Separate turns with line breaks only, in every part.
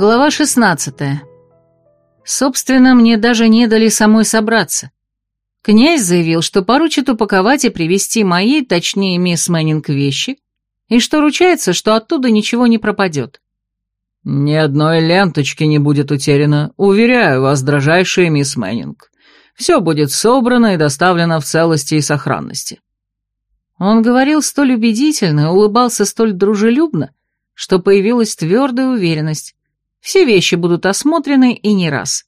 Глава 16. Собственно, мне даже не дали самой собраться. Князь заявил, что поручит упаковать и привезти мои, точнее, мисс Мэннинг, вещи, и что ручается, что оттуда ничего не пропадет.
«Ни одной ленточки не будет утеряно, уверяю вас, дрожайшая мисс Мэннинг. Все будет собрано и доставлено в целости и сохранности».
Он говорил столь убедительно и улыбался столь дружелюбно, что появилась твердая уверенность. Все вещи будут осмотрены и не раз.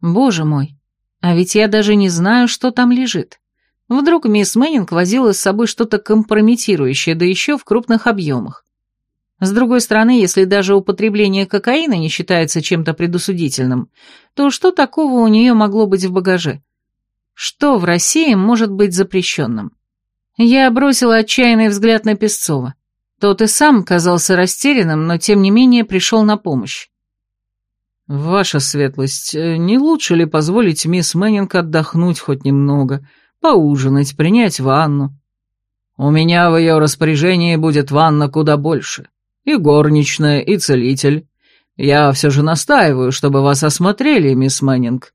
Боже мой, а ведь я даже не знаю, что там лежит. Вдруг мисс Мэннинг возила с собой что-то компрометирующее, да еще в крупных объемах. С другой стороны, если даже употребление кокаина не считается чем-то предусудительным, то что такого у нее могло быть в багаже? Что в России может быть запрещенным? Я бросила отчаянный взгляд на Песцова. Тот и сам казался растерянным, но тем не менее пришел на помощь.
«Ваша светлость, э, не лучше ли позволить мисс Мэннинг отдохнуть хоть немного, поужинать, принять ванну? У меня в ее распоряжении будет ванна куда больше. И горничная, и целитель. Я все же настаиваю, чтобы вас осмотрели, мисс Мэннинг.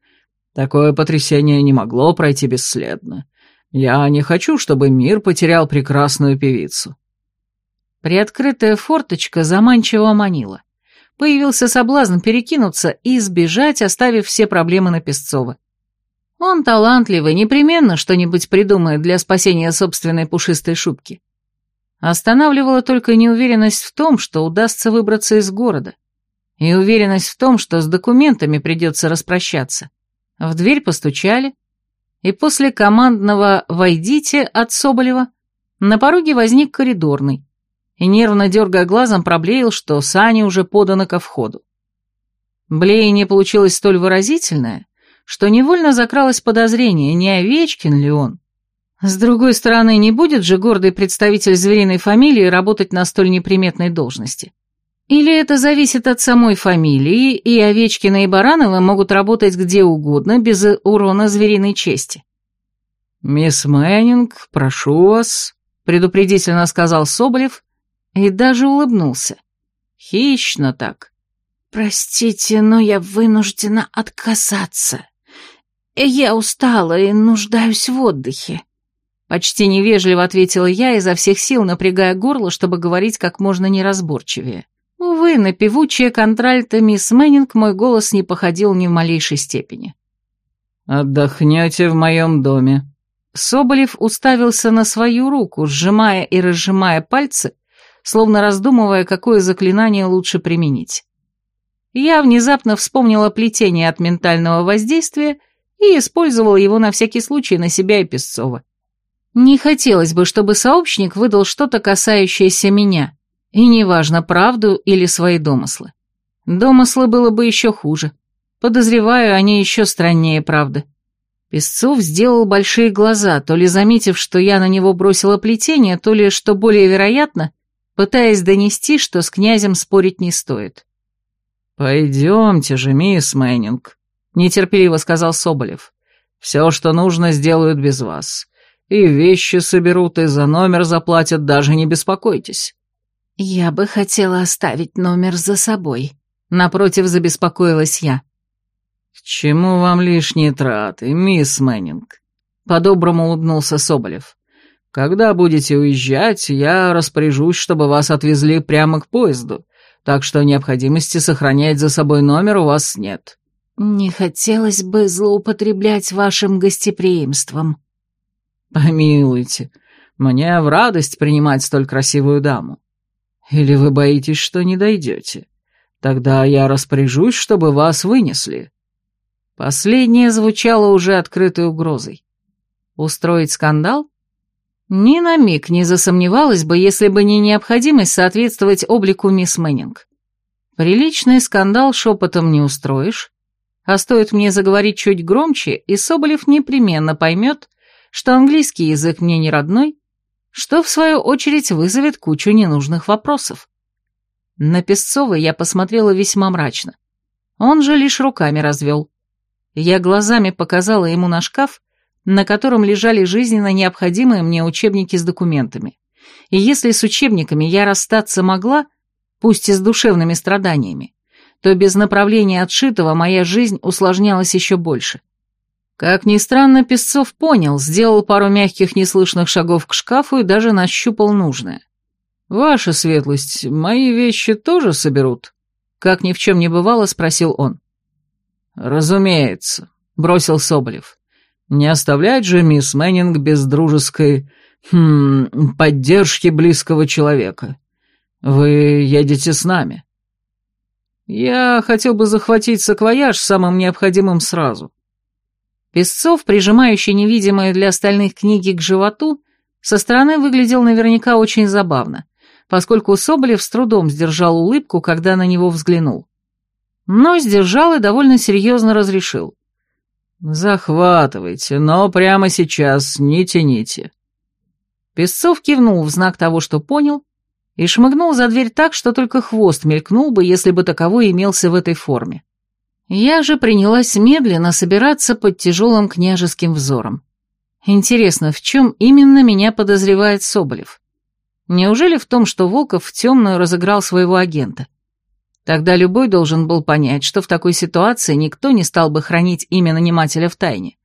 Такое потрясение не могло пройти бесследно. Я не хочу, чтобы мир потерял прекрасную певицу».
Приоткрытая форточка заманчиво манила. Появился соблазн перекинуться и сбежать, оставив все проблемы на Песцова. Он талантливый, непременно что-нибудь придумает для спасения собственной пушистой шубки. Останавливала только неуверенность в том, что удастся выбраться из города, и уверенность в том, что с документами придется распрощаться. В дверь постучали, и после командного «Войдите» от Соболева на пороге возник коридорный, и, нервно дергая глазом, проблеял, что сани уже поданы ко входу. Блеяние получилось столь выразительное, что невольно закралось подозрение, не Овечкин ли он. С другой стороны, не будет же гордый представитель звериной фамилии работать на столь неприметной должности. Или это зависит от самой фамилии, и Овечкина и Баранова могут работать где угодно, без урона звериной чести.
«Мисс Мэннинг, прошу вас», — предупредительно сказал Соболев, и даже улыбнулся. Хищно так.
«Простите, но я вынуждена отказаться. Я устала и нуждаюсь в отдыхе».
Почти невежливо ответила я, изо всех сил напрягая горло, чтобы говорить как можно неразборчивее. Увы, на певучее контральто мисс Мэннинг мой голос не походил ни в малейшей степени.
«Отдохнете в моем доме».
Соболев уставился на свою руку, сжимая и разжимая пальцы, словно раздумывая, какое заклинание лучше применить. Я внезапно вспомнила плетение от ментального воздействия и использовала его на всякий случай на себя и Песцова. Не хотелось бы, чтобы сообщник выдал что-то, касающееся меня, и неважно, правду или свои домыслы. Домыслы было бы еще хуже. Подозреваю, они еще страннее правды. Песцов сделал большие глаза, то ли заметив, что я на него бросила плетение, то ли, что более вероятно, пытаясь донести, что с князем спорить не стоит.
«Пойдемте же, мисс Мэннинг», — нетерпеливо сказал Соболев. «Все, что нужно, сделают без вас. И вещи соберут, и за номер заплатят, даже не беспокойтесь».
«Я бы хотела оставить номер за собой», —
напротив забеспокоилась я.
«К чему вам лишние траты, мисс Мэннинг?» — по-доброму улыбнулся Соболев. Когда будете уезжать, я распоряжусь, чтобы вас отвезли прямо к поезду, так что необходимости сохранять за собой номер у вас нет».
«Не хотелось бы злоупотреблять вашим гостеприимством».
«Помилуйте, мне в радость принимать столь красивую даму. Или вы боитесь, что не дойдете? Тогда я распоряжусь, чтобы вас вынесли».
Последнее звучало уже открытой угрозой. Устроить скандал? Ни на миг не засомневалась бы, если бы не необходимость соответствовать облику мисс Мэннинг. Приличный скандал шепотом не устроишь, а стоит мне заговорить чуть громче, и Соболев непременно поймет, что английский язык мне не родной, что, в свою очередь, вызовет кучу ненужных вопросов. На Песцова я посмотрела весьма мрачно. Он же лишь руками развел. Я глазами показала ему на шкаф, на котором лежали жизненно необходимые мне учебники с документами. И если с учебниками я расстаться могла, пусть и с душевными страданиями, то без направления отшитого моя жизнь усложнялась еще больше. Как ни странно, Песцов понял, сделал пару мягких неслышных шагов к шкафу и даже нащупал нужное. «Ваша светлость, мои вещи тоже соберут?» Как ни в чем не бывало, спросил он. «Разумеется», — бросил Соболев. «Не оставлять же мисс Мэннинг без дружеской... Хм, поддержки близкого человека. Вы едете с нами?» «Я хотел бы захватить саквояж самым необходимым сразу». Песцов, прижимающий невидимые для остальных книги к животу, со стороны выглядел наверняка очень забавно, поскольку Соболев с трудом сдержал улыбку, когда на него взглянул. Но сдержал и довольно серьезно разрешил.
«Захватывайте, но прямо сейчас не тяните».
Песцов кивнул в знак того, что понял, и шмыгнул за дверь так, что только хвост мелькнул бы, если бы таковой имелся в этой форме. Я же принялась медленно собираться под тяжелым княжеским взором. Интересно, в чем именно меня подозревает Соболев? Неужели в том, что Волков в темную разыграл своего агента? Тогда любой должен был понять, что в такой ситуации никто не стал бы хранить имя нанимателя в тайне.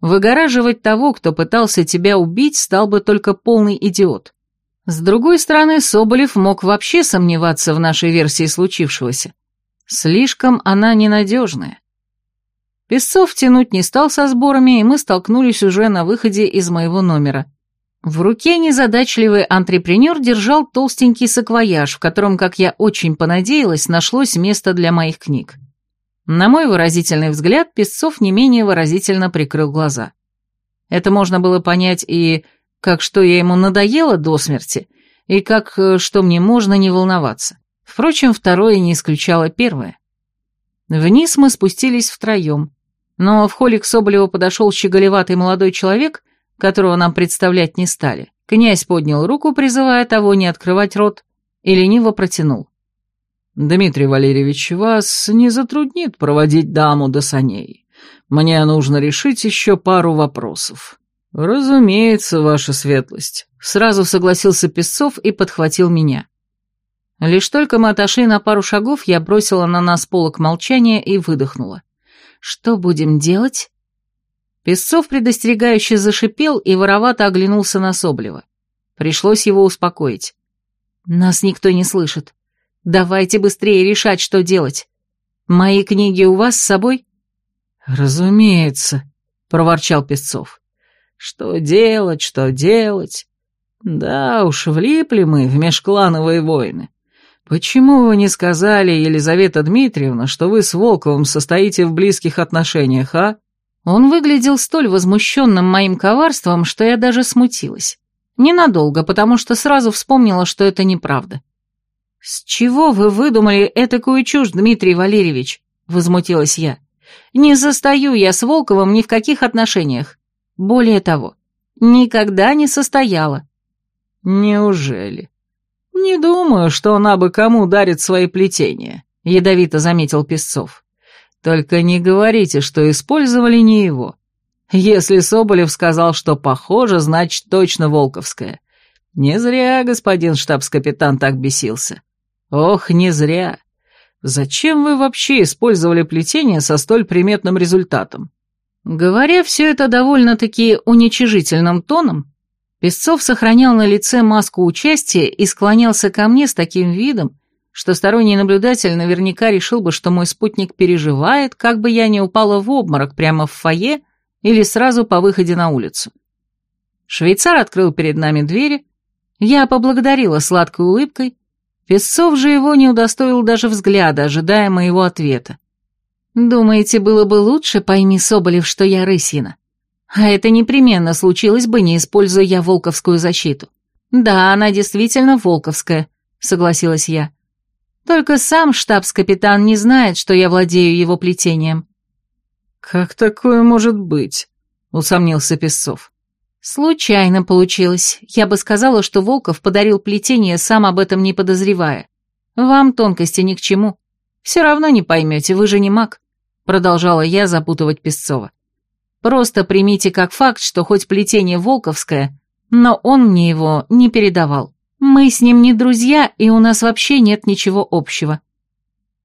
Выгораживать того, кто пытался тебя убить, стал бы только полный идиот. С другой стороны, Соболев мог вообще сомневаться в нашей версии случившегося. Слишком она ненадежная. Песцов тянуть не стал со сборами, и мы столкнулись уже на выходе из моего номера. В руке незадачливый антрепренер держал толстенький саквояж, в котором, как я очень понадеялась, нашлось место для моих книг. На мой выразительный взгляд, Песцов не менее выразительно прикрыл глаза. Это можно было понять и как что я ему надоела до смерти, и как э, что мне можно не волноваться. Впрочем, второе не исключало первое. Вниз мы спустились втроем, но в холле к Соболеву подошел щеголеватый молодой человек которого нам представлять не стали. Князь поднял руку, призывая того не открывать рот, и лениво протянул. «Дмитрий Валерьевич, вас не затруднит проводить даму до саней. Мне нужно решить еще пару вопросов». «Разумеется, ваша светлость», — сразу согласился Песцов и подхватил меня. Лишь только мы отошли на пару шагов, я бросила на нас полок молчания и выдохнула. «Что будем делать?» Песцов предостерегающе зашипел и воровато оглянулся на Соблева. Пришлось его успокоить. «Нас никто не слышит. Давайте быстрее решать, что делать. Мои книги у вас с собой?»
«Разумеется», — проворчал Песцов. «Что делать, что делать? Да уж, влипли мы в межклановые войны. Почему вы не сказали, Елизавета Дмитриевна, что вы с Волковым состоите в близких отношениях, а?»
Он выглядел столь возмущенным моим коварством, что я даже смутилась. Ненадолго, потому что сразу вспомнила, что это неправда. «С чего вы выдумали этакую чушь, Дмитрий Валерьевич?» — возмутилась я. «Не застаю я с Волковым ни в каких отношениях. Более того, никогда не состояла».
«Неужели?» «Не думаю, что она бы кому дарит свои плетения», — ядовито заметил Песцов. Только не говорите, что использовали не его. Если Соболев сказал, что похоже, значит точно Волковская. Не зря господин штабс-капитан так бесился. Ох, не зря. Зачем вы вообще использовали плетение со столь приметным результатом?
Говоря все это довольно-таки уничижительным тоном, Песцов сохранял на лице маску участия и склонялся ко мне с таким видом, что сторонний наблюдатель наверняка решил бы, что мой спутник переживает, как бы я не упала в обморок прямо в фойе или сразу по выходе на улицу. Швейцар открыл перед нами двери, я поблагодарила сладкой улыбкой, Песцов же его не удостоил даже взгляда, ожидая моего ответа. «Думаете, было бы лучше, пойми, Соболев, что я рысина? А это непременно случилось бы, не используя я волковскую защиту. Да, она действительно волковская», — согласилась я. Только сам штабс-капитан не знает, что я владею его плетением».
«Как такое может быть?» — усомнился Песцов.
«Случайно получилось. Я бы сказала, что Волков подарил плетение, сам об этом не подозревая. Вам тонкости ни к чему. Все равно не поймете, вы же не маг», — продолжала я запутывать Песцова. «Просто примите как факт, что хоть плетение волковское, но он мне его не передавал». Мы с ним не друзья, и у нас вообще нет ничего общего.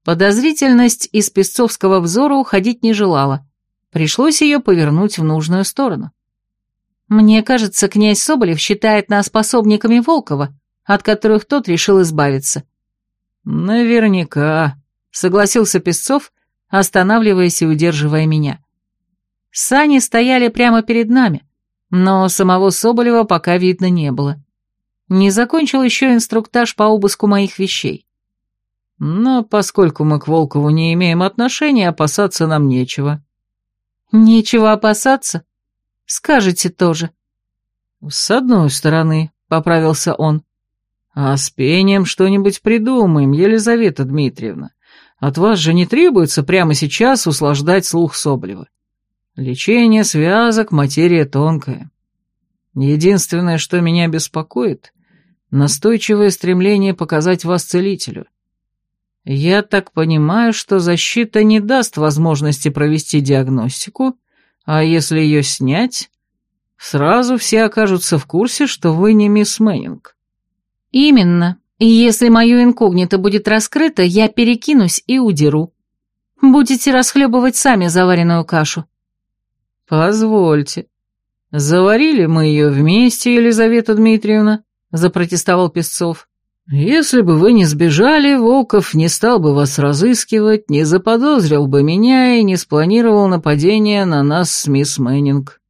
Подозрительность из песцовского взора уходить не желала. Пришлось ее повернуть в нужную сторону. Мне кажется, князь Соболев считает нас пособниками Волкова, от которых тот решил избавиться.
Наверняка, согласился Песцов, останавливаясь и удерживая меня.
Сани стояли прямо перед нами, но самого Соболева пока видно не было. Не закончил еще инструктаж по обыску моих вещей.
Но поскольку мы к Волкову не имеем отношения, опасаться нам нечего.
Нечего опасаться? Скажете тоже.
С одной стороны, поправился он. А с пением что-нибудь придумаем, Елизавета Дмитриевна. От вас же не требуется прямо сейчас услаждать слух Соболева. Лечение связок — материя тонкая. Единственное, что меня беспокоит — настойчивое стремление показать вас целителю. Я так понимаю, что защита не даст возможности провести диагностику, а если ее снять, сразу все окажутся в курсе, что вы не мисс Мэннинг.
Именно. И если мое инкогнито будет раскрыто, я перекинусь и удеру. Будете расхлебывать сами заваренную кашу.
«Позвольте. Заварили мы ее вместе, Елизавета Дмитриевна», — запротестовал Песцов. «Если бы вы не сбежали, Волков не стал бы вас разыскивать, не заподозрил бы меня и не спланировал нападение на нас с мисс Мэннинг».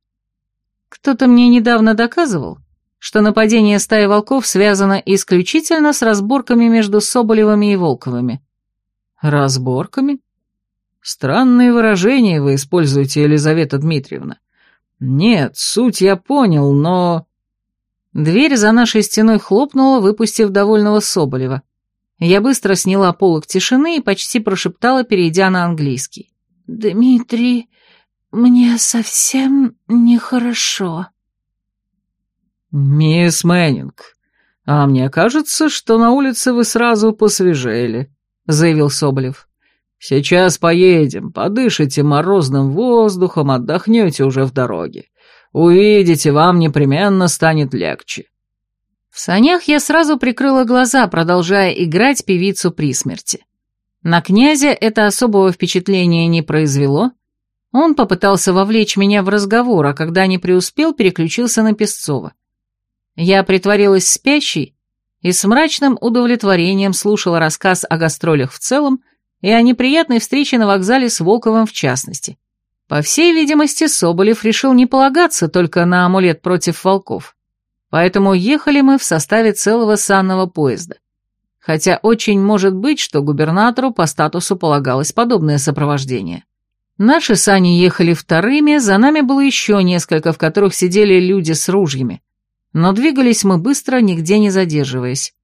«Кто-то мне недавно доказывал, что нападение стаи волков связано исключительно с разборками между Соболевыми и Волковыми».
«Разборками?» Странные выражения вы используете, Елизавета Дмитриевна. Нет, суть я понял, но...
Дверь за нашей стеной хлопнула, выпустив довольного Соболева. Я быстро сняла полок тишины и почти прошептала, перейдя на английский. «Дмитрий, мне совсем нехорошо».
«Мисс Мэннинг, а мне кажется, что на улице вы сразу посвежели», — заявил Соболев. Сейчас поедем, подышите морозным воздухом, отдохнете уже в дороге. Увидите, вам непременно станет легче».
В санях я сразу прикрыла глаза, продолжая играть певицу при смерти. На князя это особого впечатления не произвело. Он попытался вовлечь меня в разговор, а когда не преуспел, переключился на Песцова. Я притворилась спящей и с мрачным удовлетворением слушала рассказ о гастролях в целом и о неприятной встрече на вокзале с Волковым в частности. По всей видимости, Соболев решил не полагаться только на амулет против волков. Поэтому ехали мы в составе целого санного поезда. Хотя очень может быть, что губернатору по статусу полагалось подобное сопровождение. Наши сани ехали вторыми, за нами было еще несколько, в которых сидели люди с ружьями. Но двигались мы быстро, нигде не задерживаясь.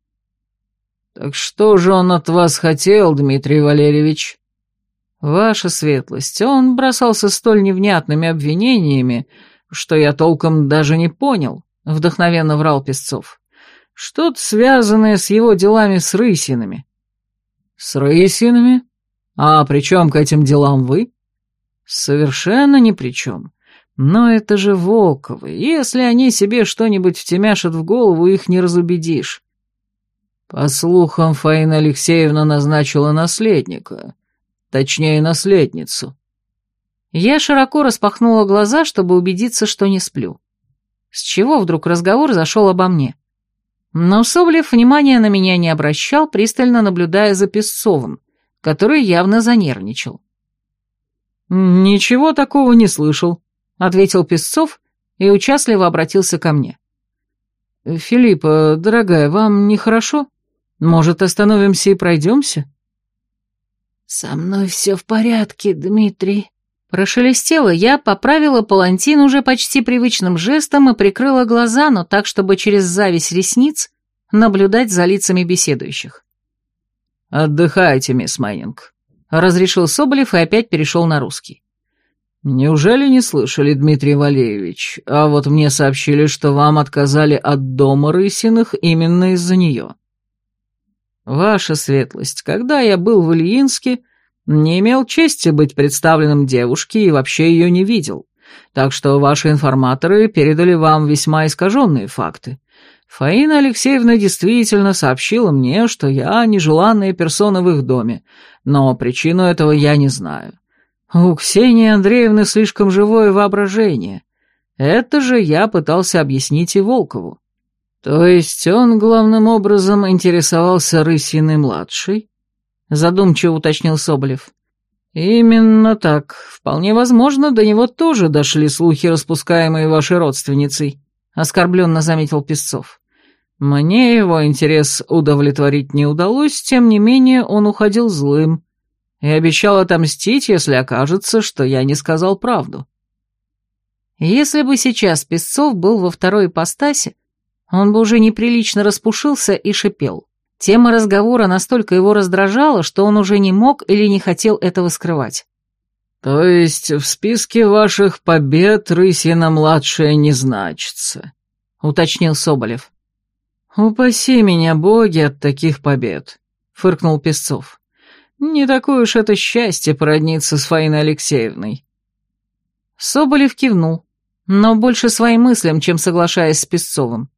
«Так что же он от вас хотел, Дмитрий Валерьевич?» «Ваша светлость, он бросался столь невнятными обвинениями, что я толком даже не понял», — вдохновенно врал Песцов. «Что-то связанное с его делами с рысинами». «С рысинами? А при чем к этим делам вы?» «Совершенно ни при чем. Но это же Волковы. Если они себе что-нибудь втемяшат в голову, их не разубедишь. По слухам, Фаина Алексеевна назначила наследника, точнее, наследницу.
Я широко распахнула глаза, чтобы убедиться, что не сплю. С чего вдруг разговор зашел обо мне? Но Соболев внимания на меня не обращал, пристально наблюдая за Песцовым, который явно занервничал.
«Ничего такого не слышал», — ответил Песцов и участливо обратился ко мне. «Филиппа, дорогая, вам нехорошо?» Может, остановимся и пройдемся?»
«Со мной все в порядке, Дмитрий»,
Прошелестело, я поправила палантин уже почти привычным жестом и прикрыла глаза, но так, чтобы через зависть ресниц наблюдать за лицами беседующих.
«Отдыхайте, мисс Майнинг», — разрешил Соболев и опять перешел на русский. «Неужели не слышали, Дмитрий Валеевич? А вот мне сообщили, что вам отказали от дома Рысиных именно из-за нее». «Ваша светлость, когда я был в Ильинске, не имел чести быть представленным девушке и вообще ее не видел, так что ваши информаторы передали вам весьма искаженные факты. Фаина Алексеевна действительно сообщила мне, что я нежеланная персона в их доме, но причину этого я не знаю. У Ксении Андреевны слишком живое воображение. Это же я пытался объяснить и Волкову. То есть он главным образом интересовался Рысиной-младшей? Задумчиво уточнил Соболев. Именно так. Вполне возможно, до него тоже дошли слухи, распускаемые вашей родственницей, оскорбленно заметил Песцов. Мне его интерес удовлетворить не удалось, тем не менее он уходил злым и обещал отомстить, если окажется, что я не сказал правду.
Если бы сейчас Песцов был во второй ипостаси, он бы уже неприлично распушился и шипел. Тема разговора настолько его раздражала, что он уже не мог или не хотел этого скрывать.
«То есть в списке ваших побед Рысина-младшая не значится», — уточнил Соболев. «Упаси меня, боги, от таких побед», — фыркнул Песцов. «Не такое уж это счастье породниться с Фаиной Алексеевной».
Соболев кивнул, но больше своим мыслям, чем соглашаясь с Песцовым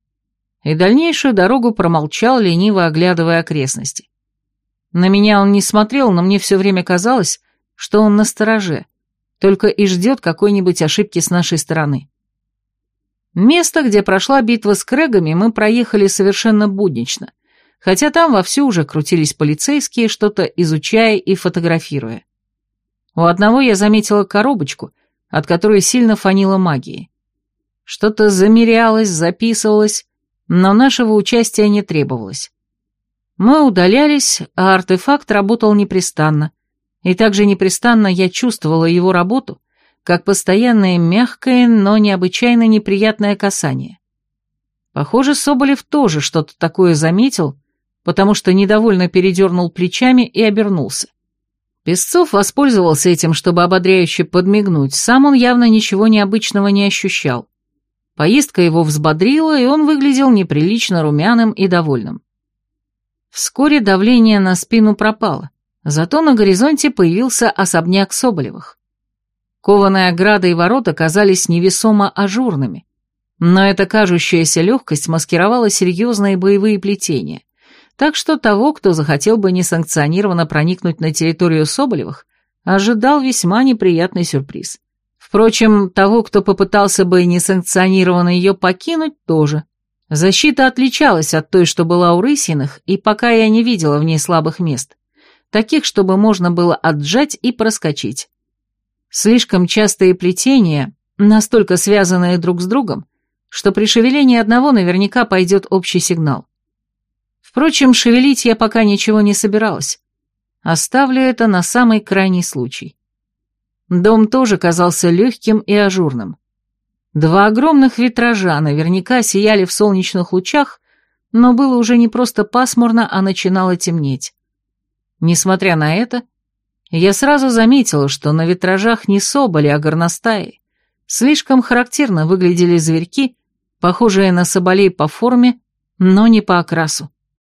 и дальнейшую дорогу промолчал, лениво оглядывая окрестности. На меня он не смотрел, но мне все время казалось, что он на стороже, только и ждет какой-нибудь ошибки с нашей стороны. Место, где прошла битва с Крэгами, мы проехали совершенно буднично, хотя там вовсю уже крутились полицейские, что-то изучая и фотографируя. У одного я заметила коробочку, от которой сильно фанило магией. Что-то замерялось, записывалось, но нашего участия не требовалось. Мы удалялись, а артефакт работал непрестанно, и также непрестанно я чувствовала его работу, как постоянное мягкое, но необычайно неприятное касание. Похоже, Соболев тоже что-то такое заметил, потому что недовольно передернул плечами и обернулся. Песцов воспользовался этим, чтобы ободряюще подмигнуть, сам он явно ничего необычного не ощущал. Поездка его взбодрила, и он выглядел неприлично румяным и довольным. Вскоре давление на спину пропало, зато на горизонте появился особняк Соболевых. Кованые ограды и ворота казались невесомо ажурными, но эта кажущаяся легкость маскировала серьезные боевые плетения, так что того, кто захотел бы несанкционированно проникнуть на территорию Соболевых, ожидал весьма неприятный сюрприз. Впрочем, того, кто попытался бы несанкционированно ее покинуть, тоже. Защита отличалась от той, что была у Рысиных, и пока я не видела в ней слабых мест. Таких, чтобы можно было отжать и проскочить. Слишком частые плетения, настолько связанные друг с другом, что при шевелении одного наверняка пойдет общий сигнал. Впрочем, шевелить я пока ничего не собиралась. Оставлю это на самый крайний случай. Дом тоже казался легким и ажурным. Два огромных витража наверняка сияли в солнечных лучах, но было уже не просто пасмурно, а начинало темнеть. Несмотря на это, я сразу заметила, что на витражах не соболи, а горностаи. Слишком характерно выглядели зверьки, похожие на соболей по форме, но не по окрасу.